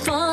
fun.